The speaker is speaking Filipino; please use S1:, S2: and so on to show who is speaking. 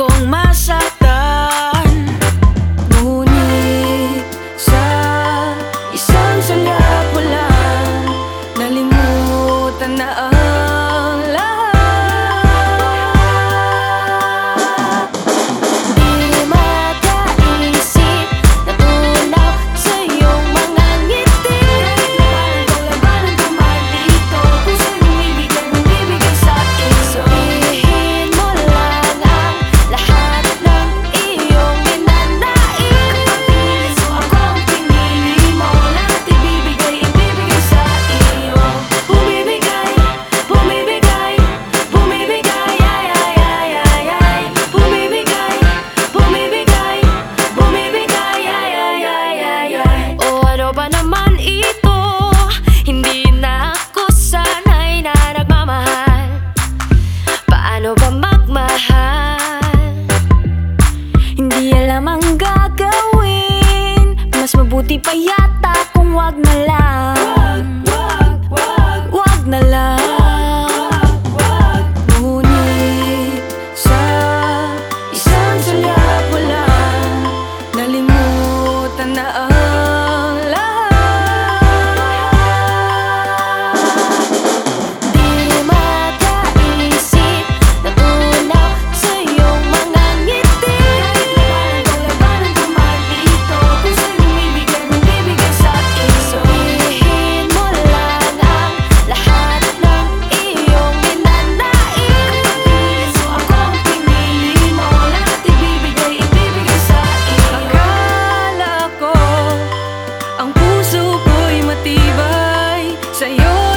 S1: 工忙。Mabuti pa yata kung wag na lang. Wag na sa isang sulap mo lang na matibay sa'yo.